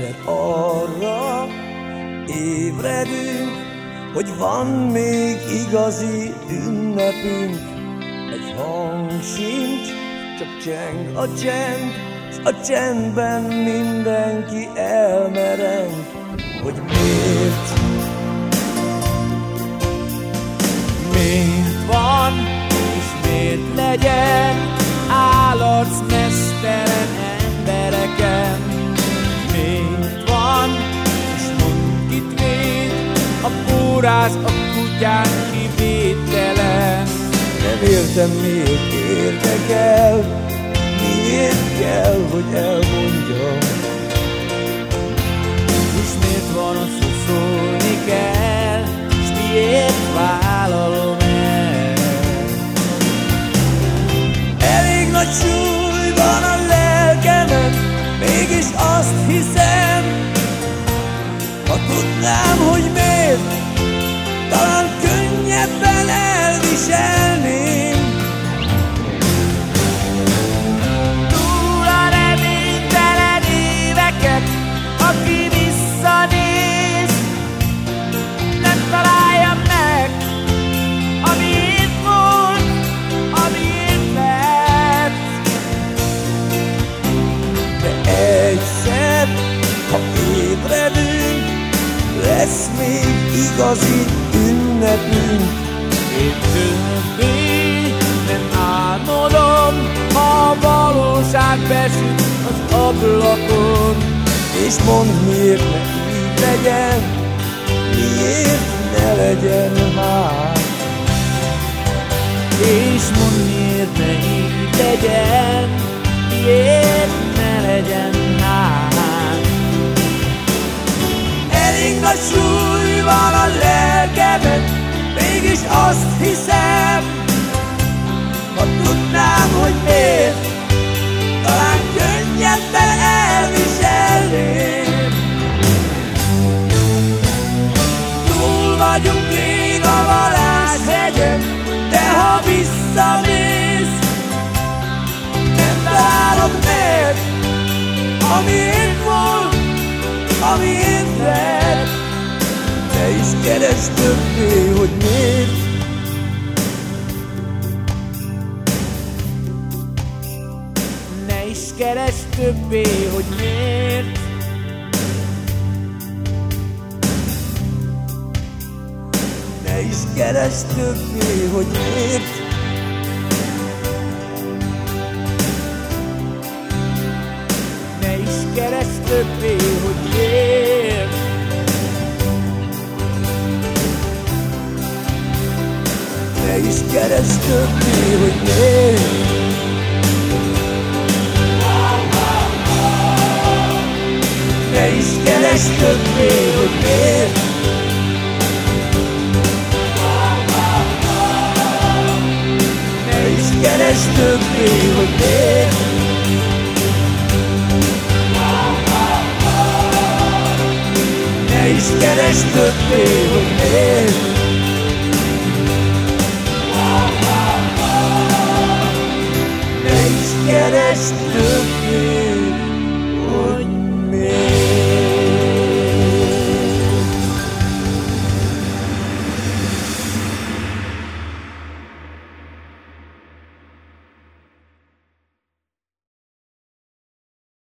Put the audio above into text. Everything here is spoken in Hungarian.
egyszer arra ébredünk, hogy van még igazi ünnepünk. Egy hang sincs, csak cseng a csend, s a csendben mindenki elmereng, pórász a kutyán kivételen? Nem értem, miért érdekel, miért kell, hogy elmondjam. Miért van az, hogy szólni kell, és miért vállalom el? Elég nagy súly van a lelkemen, mégis azt hiszem, ha tudnám, hogy miért, talán könnyebben elviselném. Túl a reménytelen éveket, aki visszanéz, nem találja meg, amiért volt, amiért lett. De egyszer, ha ébredünk, lesz még igazi ünnepünk. Én többé nem álmodom, ha a valóság besüt az ablakon. És mondd, miért ne így legyen, miért ne legyen már. És mondd, miért ne így legyen, miért ne legyen hát. Elég nagy súly van a lelkemen, mégis azt hiszem, ha tudnám, hogy miért, talán könnyebben elviselném. Túl vagyunk rég a varázshegyen, de ha visszamész, nem találod meg, amiért volt, amiért lett. Is keresd hogy miért, Ne is keresd többé, hogy miért? Ne is keresd többé, hogy miért? Ne is keresd többé, hogy miért is keresd többé, hogy miért? Ne is keresd többé, hogy miért? Ne is keresd többé, hogy miért? Ne is keresd hogy miért